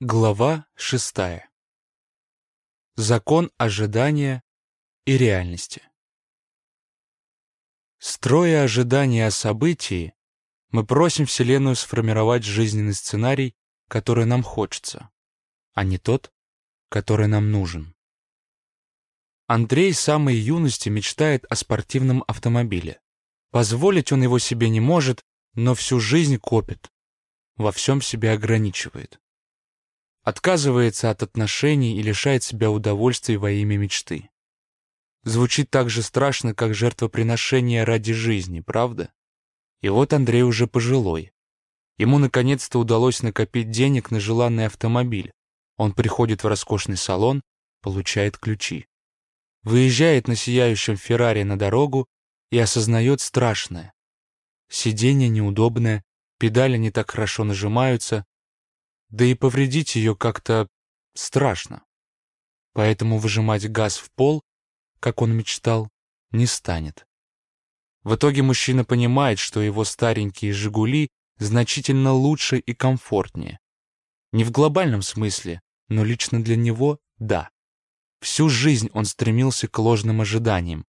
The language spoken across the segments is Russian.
Глава шестая. Закон ожидания и реальности. Строя ожидания о событии, мы просим Вселенную сформировать жизненный сценарий, который нам хочется, а не тот, который нам нужен. Андрей с самой юности мечтает о спортивном автомобиле. Позволить он его себе не может, но всю жизнь копит, во всем себя ограничивает отказывается от отношений и лишает себя удовольствий во имя мечты. Звучит так же страшно, как жертвоприношение ради жизни, правда? И вот Андрей уже пожилой. Ему наконец-то удалось накопить денег на желанный автомобиль. Он приходит в роскошный салон, получает ключи. Выезжает на сияющем Феррари на дорогу и осознает страшное. Сиденье неудобное, педали не так хорошо нажимаются, да и повредить ее как-то страшно. Поэтому выжимать газ в пол, как он мечтал, не станет. В итоге мужчина понимает, что его старенькие «Жигули» значительно лучше и комфортнее. Не в глобальном смысле, но лично для него — да. Всю жизнь он стремился к ложным ожиданиям,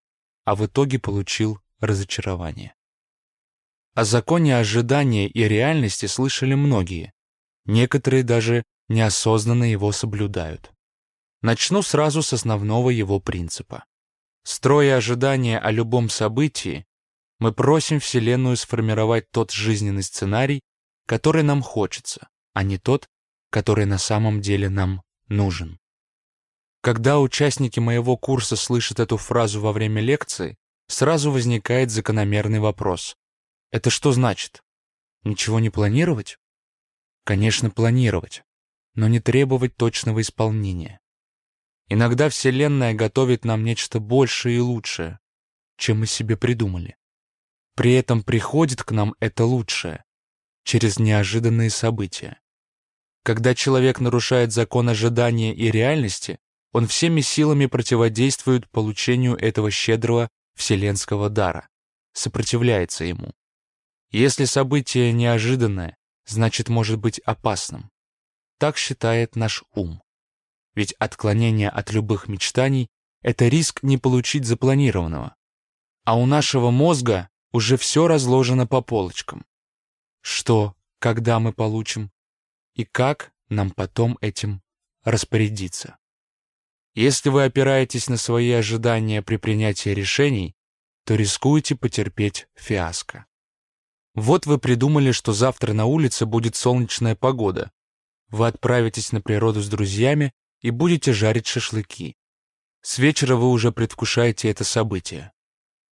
а в итоге получил разочарование. О законе ожидания и реальности слышали многие, Некоторые даже неосознанно его соблюдают. Начну сразу с основного его принципа. Строя ожидания о любом событии, мы просим Вселенную сформировать тот жизненный сценарий, который нам хочется, а не тот, который на самом деле нам нужен. Когда участники моего курса слышат эту фразу во время лекции, сразу возникает закономерный вопрос. Это что значит? Ничего не планировать? Конечно, планировать, но не требовать точного исполнения. Иногда Вселенная готовит нам нечто большее и лучшее, чем мы себе придумали. При этом приходит к нам это лучшее через неожиданные события. Когда человек нарушает закон ожидания и реальности, он всеми силами противодействует получению этого щедрого вселенского дара, сопротивляется ему. Если событие неожиданное, значит может быть опасным. Так считает наш ум. Ведь отклонение от любых мечтаний — это риск не получить запланированного. А у нашего мозга уже все разложено по полочкам. Что, когда мы получим, и как нам потом этим распорядиться. Если вы опираетесь на свои ожидания при принятии решений, то рискуете потерпеть фиаско. Вот вы придумали, что завтра на улице будет солнечная погода. Вы отправитесь на природу с друзьями и будете жарить шашлыки. С вечера вы уже предвкушаете это событие.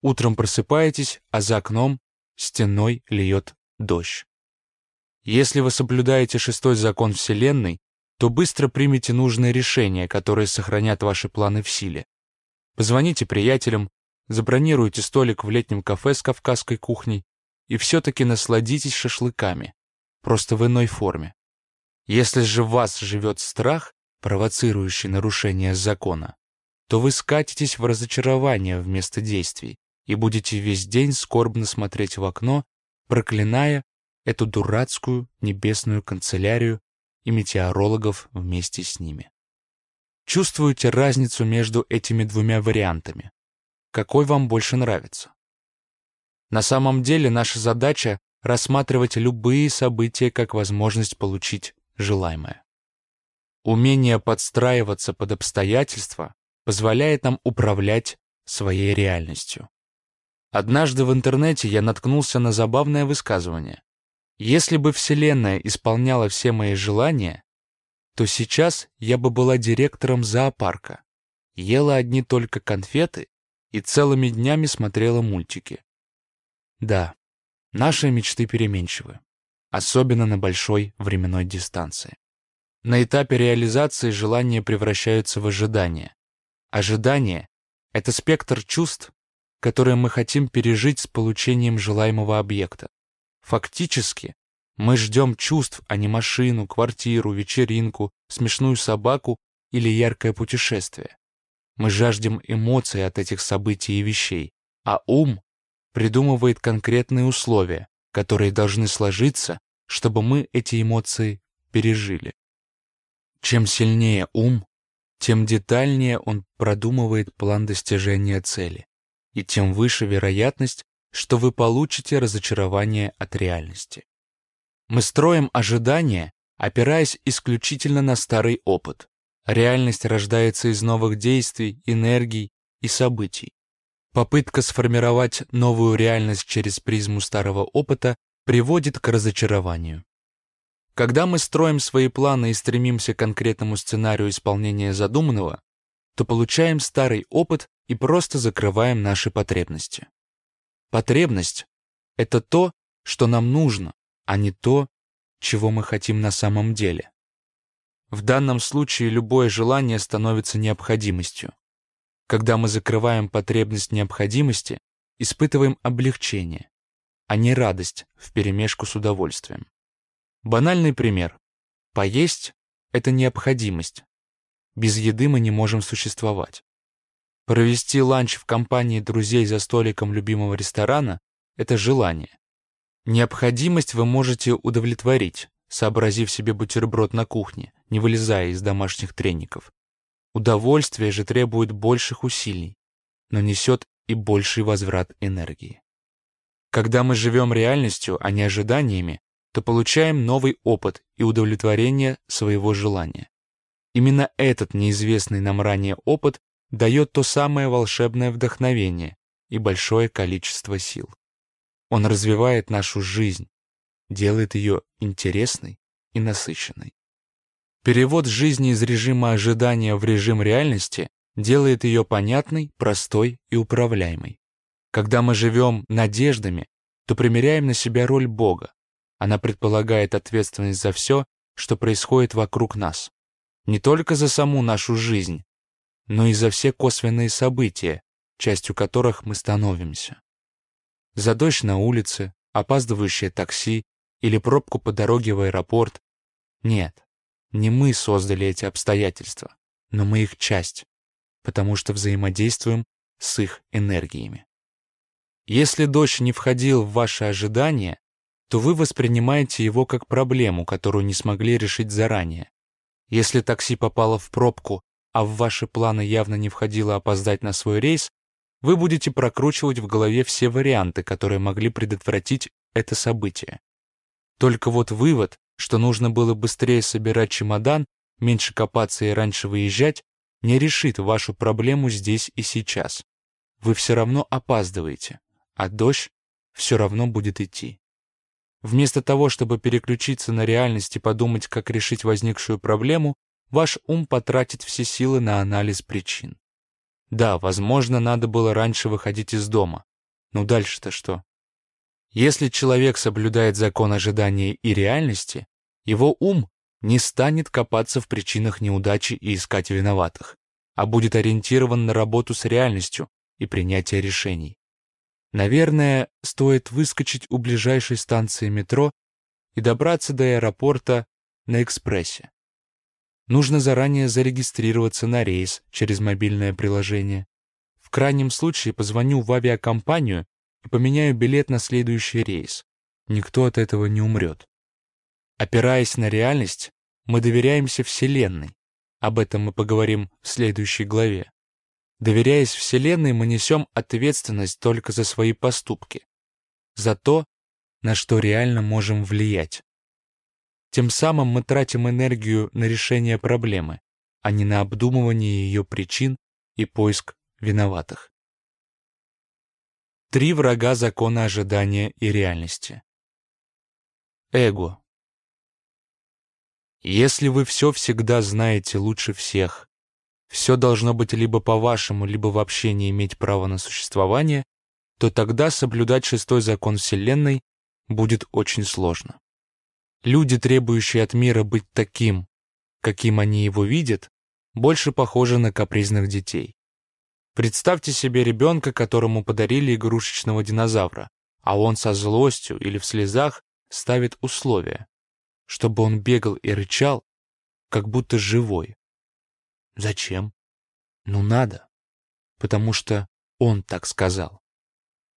Утром просыпаетесь, а за окном стеной льет дождь. Если вы соблюдаете шестой закон Вселенной, то быстро примите нужные решения, которые сохранят ваши планы в силе. Позвоните приятелям, забронируйте столик в летнем кафе с кавказской кухней, и все-таки насладитесь шашлыками, просто в иной форме. Если же в вас живет страх, провоцирующий нарушение закона, то вы скатитесь в разочарование вместо действий и будете весь день скорбно смотреть в окно, проклиная эту дурацкую небесную канцелярию и метеорологов вместе с ними. Чувствуете разницу между этими двумя вариантами? Какой вам больше нравится? На самом деле наша задача — рассматривать любые события как возможность получить желаемое. Умение подстраиваться под обстоятельства позволяет нам управлять своей реальностью. Однажды в интернете я наткнулся на забавное высказывание. Если бы Вселенная исполняла все мои желания, то сейчас я бы была директором зоопарка, ела одни только конфеты и целыми днями смотрела мультики. Да, наши мечты переменчивы, особенно на большой временной дистанции. На этапе реализации желания превращаются в ожидания. Ожидание — это спектр чувств, которые мы хотим пережить с получением желаемого объекта. Фактически, мы ждем чувств, а не машину, квартиру, вечеринку, смешную собаку или яркое путешествие. Мы жаждем эмоций от этих событий и вещей, а ум придумывает конкретные условия, которые должны сложиться, чтобы мы эти эмоции пережили. Чем сильнее ум, тем детальнее он продумывает план достижения цели, и тем выше вероятность, что вы получите разочарование от реальности. Мы строим ожидания, опираясь исключительно на старый опыт. Реальность рождается из новых действий, энергий и событий. Попытка сформировать новую реальность через призму старого опыта приводит к разочарованию. Когда мы строим свои планы и стремимся к конкретному сценарию исполнения задуманного, то получаем старый опыт и просто закрываем наши потребности. Потребность — это то, что нам нужно, а не то, чего мы хотим на самом деле. В данном случае любое желание становится необходимостью. Когда мы закрываем потребность необходимости, испытываем облегчение, а не радость вперемешку с удовольствием. Банальный пример. Поесть — это необходимость. Без еды мы не можем существовать. Провести ланч в компании друзей за столиком любимого ресторана — это желание. Необходимость вы можете удовлетворить, сообразив себе бутерброд на кухне, не вылезая из домашних треников. Удовольствие же требует больших усилий, но несет и больший возврат энергии. Когда мы живем реальностью, а не ожиданиями, то получаем новый опыт и удовлетворение своего желания. Именно этот неизвестный нам ранее опыт дает то самое волшебное вдохновение и большое количество сил. Он развивает нашу жизнь, делает ее интересной и насыщенной. Перевод жизни из режима ожидания в режим реальности делает ее понятной, простой и управляемой. Когда мы живем надеждами, то примеряем на себя роль Бога, она предполагает ответственность за все, что происходит вокруг нас. Не только за саму нашу жизнь, но и за все косвенные события, частью которых мы становимся. За дождь на улице, опаздывающее такси или пробку по дороге в аэропорт. Нет, не мы создали эти обстоятельства, но мы их часть, потому что взаимодействуем с их энергиями. Если дождь не входил в ваши ожидания, то вы воспринимаете его как проблему, которую не смогли решить заранее. Если такси попало в пробку, а в ваши планы явно не входило опоздать на свой рейс, вы будете прокручивать в голове все варианты, которые могли предотвратить это событие. Только вот вывод, что нужно было быстрее собирать чемодан, меньше копаться и раньше выезжать, не решит вашу проблему здесь и сейчас. Вы все равно опаздываете, а дождь все равно будет идти. Вместо того, чтобы переключиться на реальность и подумать, как решить возникшую проблему, ваш ум потратит все силы на анализ причин. Да, возможно, надо было раньше выходить из дома. Но дальше-то что? Если человек соблюдает закон ожидания и реальности, его ум не станет копаться в причинах неудачи и искать виноватых, а будет ориентирован на работу с реальностью и принятие решений. Наверное, стоит выскочить у ближайшей станции метро и добраться до аэропорта на экспрессе. Нужно заранее зарегистрироваться на рейс через мобильное приложение. В крайнем случае позвоню в авиакомпанию и поменяю билет на следующий рейс. Никто от этого не умрет. Опираясь на реальность, мы доверяемся Вселенной. Об этом мы поговорим в следующей главе. Доверяясь Вселенной, мы несем ответственность только за свои поступки, за то, на что реально можем влиять. Тем самым мы тратим энергию на решение проблемы, а не на обдумывание ее причин и поиск виноватых. Три врага закона ожидания и реальности. Эго. Если вы все всегда знаете лучше всех, все должно быть либо по-вашему, либо вообще не иметь права на существование, то тогда соблюдать шестой закон Вселенной будет очень сложно. Люди, требующие от мира быть таким, каким они его видят, больше похожи на капризных детей. Представьте себе ребенка, которому подарили игрушечного динозавра, а он со злостью или в слезах ставит условия, чтобы он бегал и рычал, как будто живой. Зачем? Ну надо. Потому что он так сказал.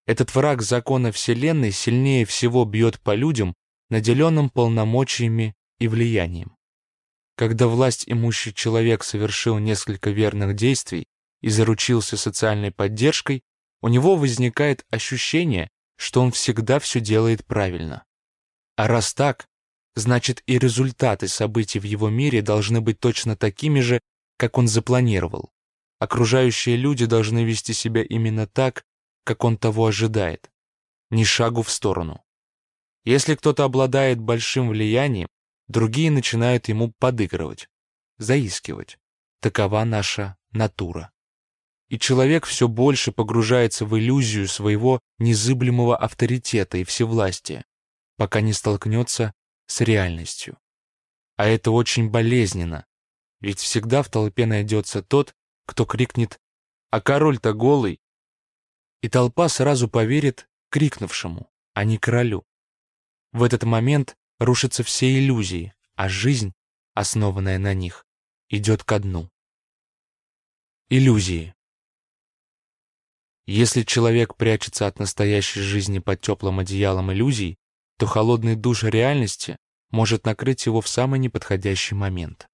Этот враг закона Вселенной сильнее всего бьет по людям, наделенным полномочиями и влиянием. Когда власть имущий человек совершил несколько верных действий и заручился социальной поддержкой, у него возникает ощущение, что он всегда все делает правильно. А раз так, значит и результаты событий в его мире должны быть точно такими же, как он запланировал. Окружающие люди должны вести себя именно так, как он того ожидает. Ни шагу в сторону. Если кто-то обладает большим влиянием, другие начинают ему подыгрывать, заискивать. Такова наша натура. И человек все больше погружается в иллюзию своего незыблемого авторитета и всевластия, пока не столкнется с реальностью. А это очень болезненно, ведь всегда в толпе найдется тот, кто крикнет «А король-то голый!» И толпа сразу поверит крикнувшему, а не королю. В этот момент рушатся все иллюзии, а жизнь, основанная на них, идет ко дну. Иллюзии. Если человек прячется от настоящей жизни под теплым одеялом иллюзий, то холодный душ реальности может накрыть его в самый неподходящий момент.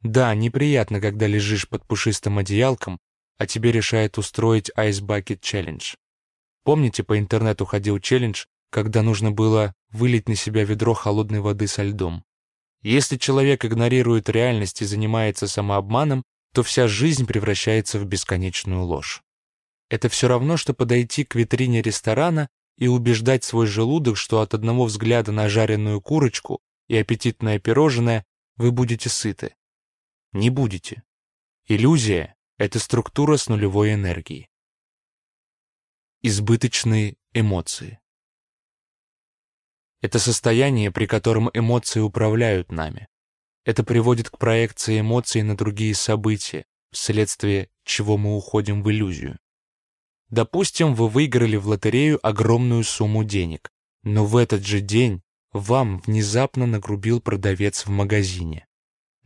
Да, неприятно, когда лежишь под пушистым одеялком, а тебе решают устроить Ice Bucket Challenge. Помните, по интернету ходил челлендж, когда нужно было вылить на себя ведро холодной воды со льдом. Если человек игнорирует реальность и занимается самообманом, то вся жизнь превращается в бесконечную ложь. Это все равно, что подойти к витрине ресторана и убеждать свой желудок, что от одного взгляда на жареную курочку и аппетитное пирожное вы будете сыты. Не будете. Иллюзия — это структура с нулевой энергией. Избыточные эмоции. Это состояние, при котором эмоции управляют нами. Это приводит к проекции эмоций на другие события, вследствие чего мы уходим в иллюзию. Допустим, вы выиграли в лотерею огромную сумму денег, но в этот же день вам внезапно нагрубил продавец в магазине.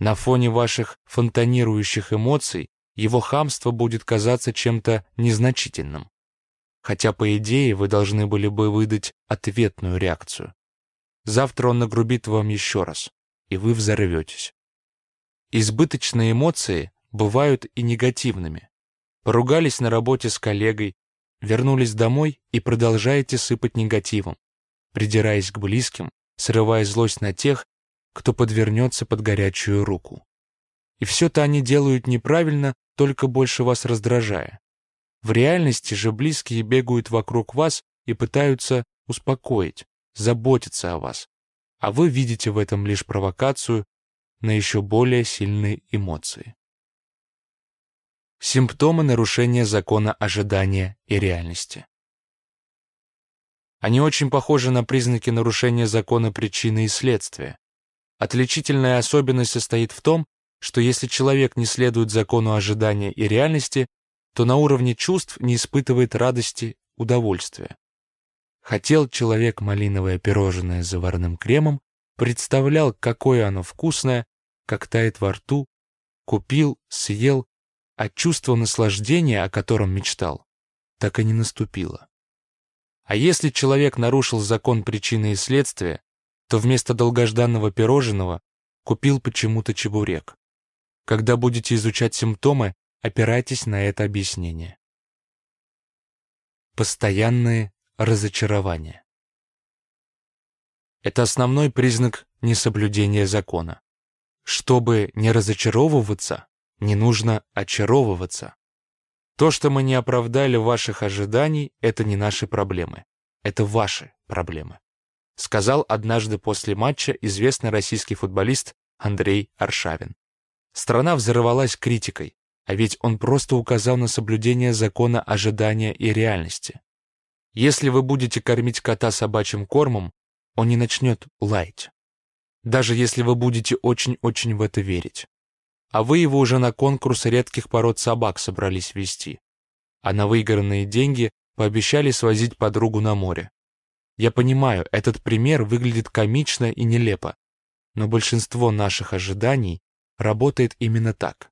На фоне ваших фонтанирующих эмоций его хамство будет казаться чем-то незначительным. Хотя, по идее, вы должны были бы выдать ответную реакцию. Завтра он нагрубит вам еще раз, и вы взорветесь. Избыточные эмоции бывают и негативными. Поругались на работе с коллегой, вернулись домой и продолжаете сыпать негативом, придираясь к близким, срывая злость на тех, кто подвернется под горячую руку. И все-то они делают неправильно, только больше вас раздражая. В реальности же близкие бегают вокруг вас и пытаются успокоить, заботиться о вас, а вы видите в этом лишь провокацию на еще более сильные эмоции. Симптомы нарушения закона ожидания и реальности. Они очень похожи на признаки нарушения закона причины и следствия. Отличительная особенность состоит в том, что если человек не следует закону ожидания и реальности, то на уровне чувств не испытывает радости, удовольствия. Хотел человек малиновое пирожное с заварным кремом, представлял, какое оно вкусное, как тает во рту, купил, съел, а чувство наслаждения, о котором мечтал, так и не наступило. А если человек нарушил закон причины и следствия, то вместо долгожданного пирожного купил почему-то чебурек. Когда будете изучать симптомы, опирайтесь на это объяснение. Постоянные разочарование. Это основной признак несоблюдения закона. Чтобы не разочаровываться, не нужно очаровываться. То, что мы не оправдали ваших ожиданий, это не наши проблемы. Это ваши проблемы. Сказал однажды после матча известный российский футболист Андрей Аршавин. Страна взорвалась критикой, а ведь он просто указал на соблюдение закона ожидания и реальности. Если вы будете кормить кота собачьим кормом, он не начнет лаять. Даже если вы будете очень-очень в это верить. А вы его уже на конкурс редких пород собак собрались вести. А на выигранные деньги пообещали свозить подругу на море. Я понимаю, этот пример выглядит комично и нелепо, но большинство наших ожиданий работает именно так.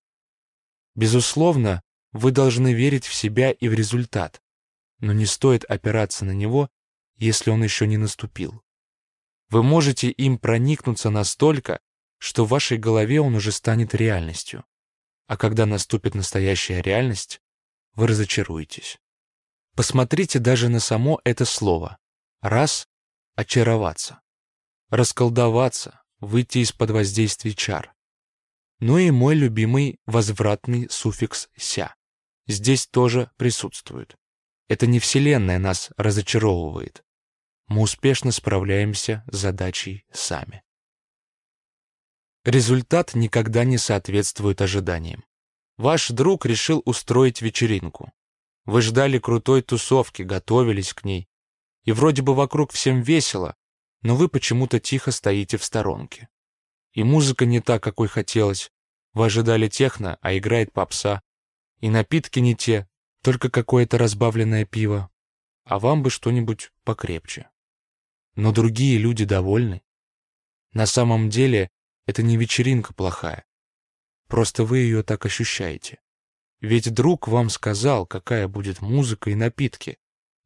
Безусловно, вы должны верить в себя и в результат, но не стоит опираться на него, если он еще не наступил. Вы можете им проникнуться настолько, что в вашей голове он уже станет реальностью. А когда наступит настоящая реальность, вы разочаруетесь. Посмотрите даже на само это слово. Раз — очароваться. Расколдоваться, выйти из-под воздействия чар. Ну и мой любимый возвратный суффикс «ся». Здесь тоже присутствует. Это не Вселенная нас разочаровывает. Мы успешно справляемся с задачей сами. Результат никогда не соответствует ожиданиям. Ваш друг решил устроить вечеринку. Вы ждали крутой тусовки, готовились к ней. И вроде бы вокруг всем весело, но вы почему-то тихо стоите в сторонке. И музыка не та, какой хотелось. Вы ожидали техно, а играет попса. И напитки не те, только какое-то разбавленное пиво. А вам бы что-нибудь покрепче. Но другие люди довольны. На самом деле это не вечеринка плохая. Просто вы ее так ощущаете. Ведь друг вам сказал, какая будет музыка и напитки,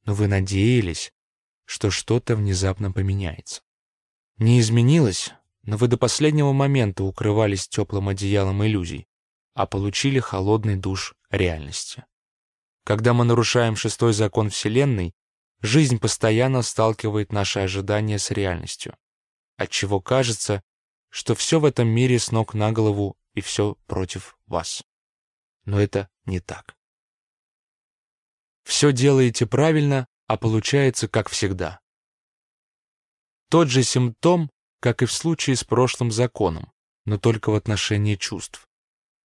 но вы надеялись, что что-то внезапно поменяется. Не изменилось, но вы до последнего момента укрывались теплым одеялом иллюзий, а получили холодный душ реальности. Когда мы нарушаем шестой закон Вселенной, жизнь постоянно сталкивает наши ожидания с реальностью, отчего кажется, что все в этом мире с ног на голову и все против вас. Но это не так. Все делаете правильно, а получается как всегда. Тот же симптом, как и в случае с прошлым законом, но только в отношении чувств.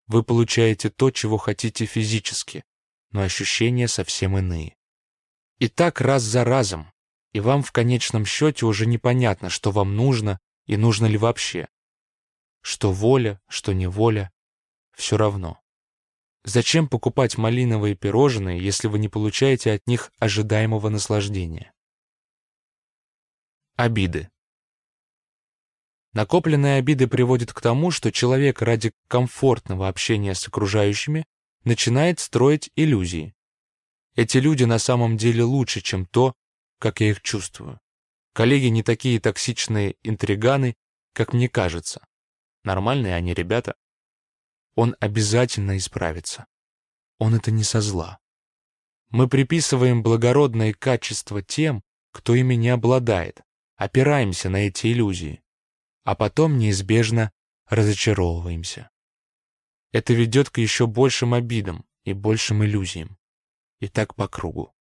Вы получаете то, чего хотите физически, но ощущения совсем иные. И так раз за разом, и вам в конечном счете уже непонятно, что вам нужно и нужно ли вообще. Что воля, что неволя, все равно. Зачем покупать малиновые пирожные, если вы не получаете от них ожидаемого наслаждения? Обиды. Накопленные обиды приводят к тому, что человек ради комфортного общения с окружающими начинает строить иллюзии. Эти люди на самом деле лучше, чем то, как я их чувствую. Коллеги не такие токсичные интриганы, как мне кажется. Нормальные они ребята. Он обязательно исправится. Он это не со зла. Мы приписываем благородные качества тем, кто ими не обладает, опираемся на эти иллюзии, а потом неизбежно разочаровываемся. Это ведет к еще большим обидам и большим иллюзиям. И так по кругу.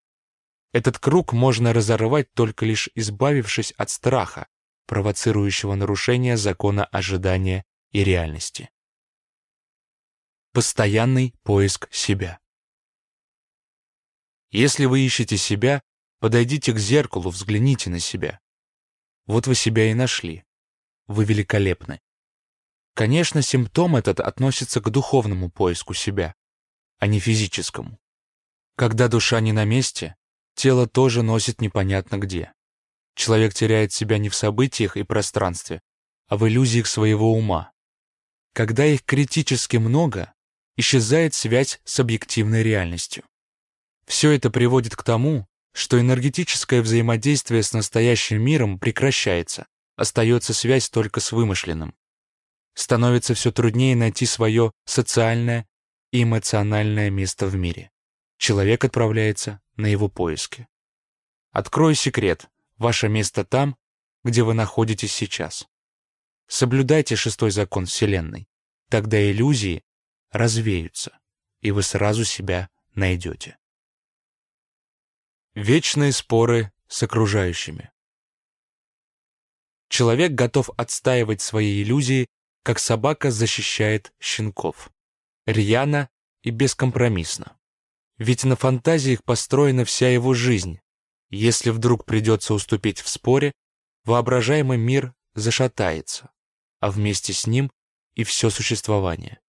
Этот круг можно разорвать только лишь избавившись от страха, провоцирующего нарушение закона ожидания и реальности. Постоянный поиск себя. Если вы ищете себя, подойдите к зеркалу, взгляните на себя. Вот вы себя и нашли. Вы великолепны. Конечно, симптом этот относится к духовному поиску себя, а не физическому. Когда душа не на месте, тело тоже носит непонятно где. Человек теряет себя не в событиях и пространстве, а в иллюзиях своего ума. Когда их критически много, исчезает связь с объективной реальностью. Все это приводит к тому, что энергетическое взаимодействие с настоящим миром прекращается, остается связь только с вымышленным. Становится все труднее найти свое социальное и эмоциональное место в мире. Человек отправляется на его поиски. Открою секрет. Ваше место там, где вы находитесь сейчас. Соблюдайте шестой закон Вселенной. Тогда иллюзии развеются, и вы сразу себя найдете. Вечные споры с окружающими. Человек готов отстаивать свои иллюзии, как собака защищает щенков. Рьяно и бескомпромиссно. Ведь на фантазиях построена вся его жизнь. Если вдруг придется уступить в споре, воображаемый мир зашатается, а вместе с ним и все существование.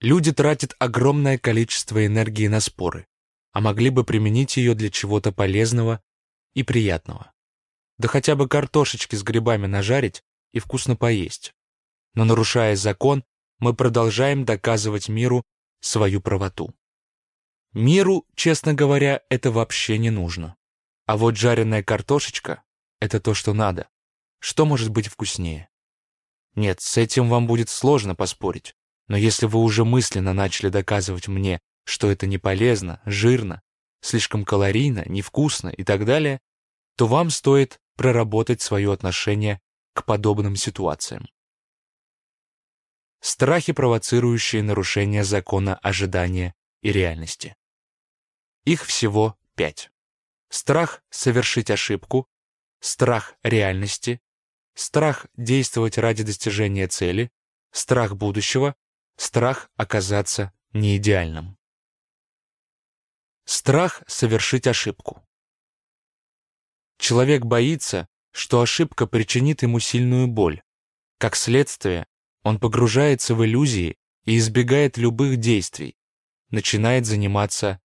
Люди тратят огромное количество энергии на споры, а могли бы применить ее для чего-то полезного и приятного. Да хотя бы картошечки с грибами нажарить и вкусно поесть. Но нарушая закон, мы продолжаем доказывать миру свою правоту. Миру, честно говоря, это вообще не нужно. А вот жареная картошечка — это то, что надо. Что может быть вкуснее? Нет, с этим вам будет сложно поспорить. Но если вы уже мысленно начали доказывать мне, что это не полезно, жирно, слишком калорийно, невкусно и так далее, то вам стоит проработать свое отношение к подобным ситуациям. Страхи, провоцирующие нарушение закона ожидания и реальности. Их всего пять. Страх совершить ошибку, страх реальности, страх действовать ради достижения цели, страх будущего, страх оказаться неидеальным. Страх совершить ошибку. Человек боится, что ошибка причинит ему сильную боль. Как следствие, он погружается в иллюзии и избегает любых действий, начинает заниматься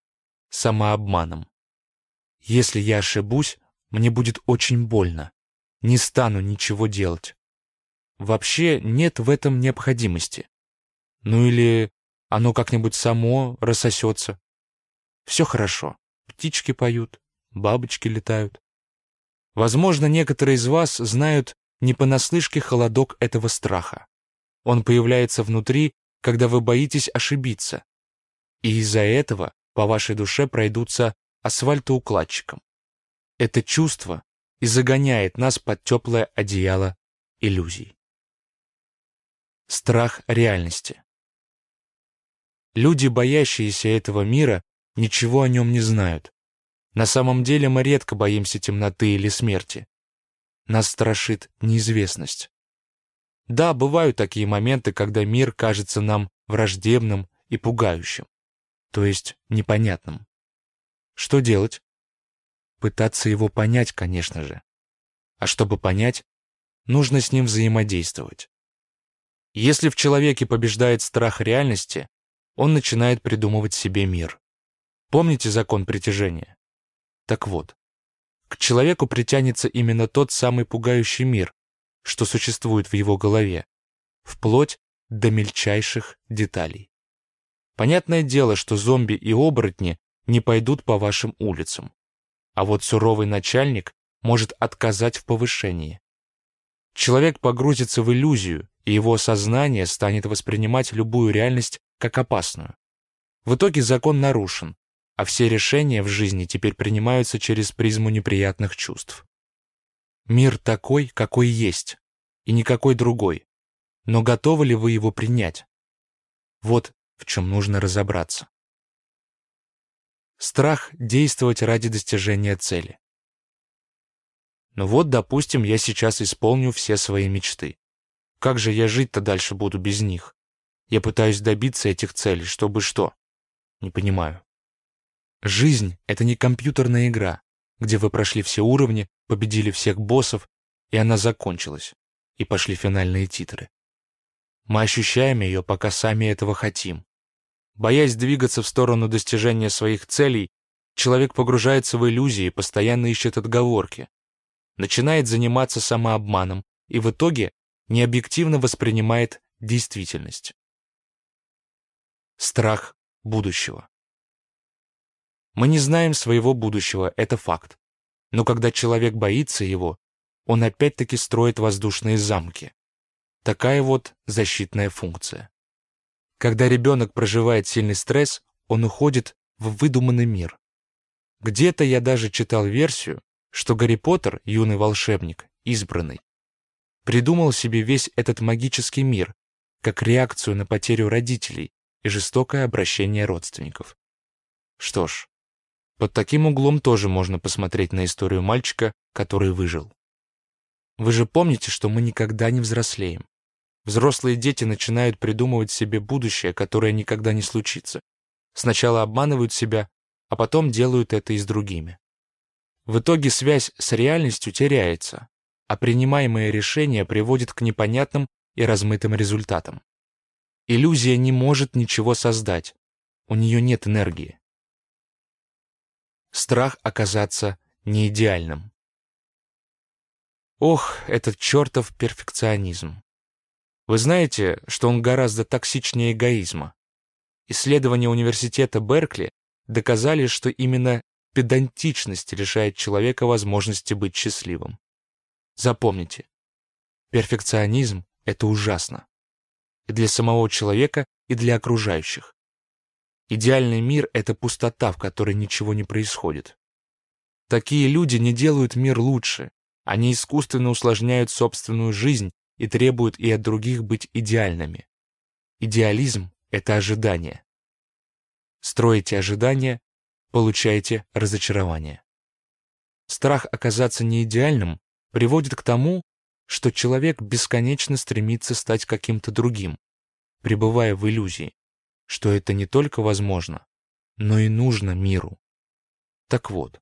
самообманом. Если я ошибусь, мне будет очень больно. Не стану ничего делать. Вообще нет в этом необходимости. Ну или оно как-нибудь само рассосется. Все хорошо. Птички поют, бабочки летают. Возможно, некоторые из вас знают не понаслышке холодок этого страха. Он появляется внутри, когда вы боитесь ошибиться. И из-за этого по вашей душе пройдутся асфальтоукладчиком. Это чувство и загоняет нас под теплое одеяло иллюзий. Страх реальности. Люди, боящиеся этого мира, ничего о нем не знают. На самом деле мы редко боимся темноты или смерти. Нас страшит неизвестность. Да, бывают такие моменты, когда мир кажется нам враждебным и пугающим, то есть непонятным. Что делать? Пытаться его понять, конечно же. А чтобы понять, нужно с ним взаимодействовать. Если в человеке побеждает страх реальности, он начинает придумывать себе мир. Помните закон притяжения? Так вот, к человеку притянется именно тот самый пугающий мир, что существует в его голове, вплоть до мельчайших деталей. Понятное дело, что зомби и оборотни не пойдут по вашим улицам, а вот суровый начальник может отказать в повышении. Человек погрузится в иллюзию, и его сознание станет воспринимать любую реальность как опасную. В итоге закон нарушен, а все решения в жизни теперь принимаются через призму неприятных чувств. Мир такой, какой есть, и никакой другой. Но готовы ли вы его принять? Вот в чем нужно разобраться. Страх действовать ради достижения цели. Ну вот, допустим, я сейчас исполню все свои мечты. Как же я жить-то дальше буду без них? Я пытаюсь добиться этих целей, чтобы что? Не понимаю. Жизнь — это не компьютерная игра, где вы прошли все уровни, победили всех боссов, и она закончилась, и пошли финальные титры. Мы ощущаем ее, пока сами этого хотим. Боясь двигаться в сторону достижения своих целей, человек погружается в иллюзии постоянно ищет отговорки. Начинает заниматься самообманом и в итоге необъективно воспринимает действительность. Страх будущего. Мы не знаем своего будущего, это факт. Но когда человек боится его, он опять-таки строит воздушные замки. Такая вот защитная функция. Когда ребенок проживает сильный стресс, он уходит в выдуманный мир. Где-то я даже читал версию, что Гарри Поттер, юный волшебник, избранный, придумал себе весь этот магический мир как реакцию на потерю родителей и жестокое обращение родственников. Что ж, под таким углом тоже можно посмотреть на историю мальчика, который выжил. Вы же помните, что мы никогда не взрослеем. Взрослые дети начинают придумывать себе будущее, которое никогда не случится. Сначала обманывают себя, а потом делают это и с другими. В итоге связь с реальностью теряется, а принимаемые решения приводят к непонятным и размытым результатам. Иллюзия не может ничего создать, у нее нет энергии. Страх оказаться неидеальным. Ох, этот чертов перфекционизм. Вы знаете, что он гораздо токсичнее эгоизма? Исследования университета Беркли доказали, что именно педантичность лишает человека возможности быть счастливым. Запомните, перфекционизм это ужасно. И для самого человека, и для окружающих. Идеальный мир — это пустота, в которой ничего не происходит. Такие люди не делают мир лучше. Они искусственно усложняют собственную жизнь и требуют и от других быть идеальными. Идеализм — это ожидание. Строите ожидания, получаете разочарование. Страх оказаться неидеальным приводит к тому, что человек бесконечно стремится стать каким-то другим, пребывая в иллюзии, что это не только возможно, но и нужно миру. Так вот,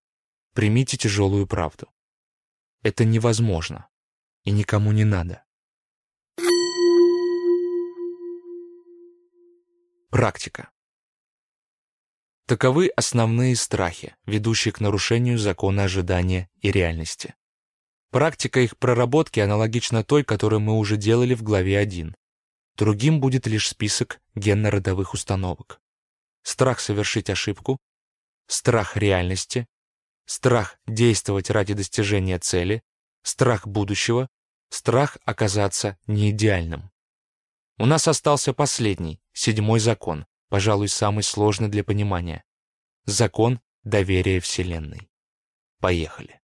примите тяжелую правду. Это невозможно и никому не надо. Практика. Таковы основные страхи, ведущие к нарушению закона ожидания и реальности. Практика их проработки аналогична той, которую мы уже делали в главе 1. Другим будет лишь список генно-родовых установок. Страх совершить ошибку, страх реальности, страх действовать ради достижения цели, страх будущего, страх оказаться неидеальным. У нас остался последний, седьмой закон, пожалуй, самый сложный для понимания. Закон доверия Вселенной. Поехали.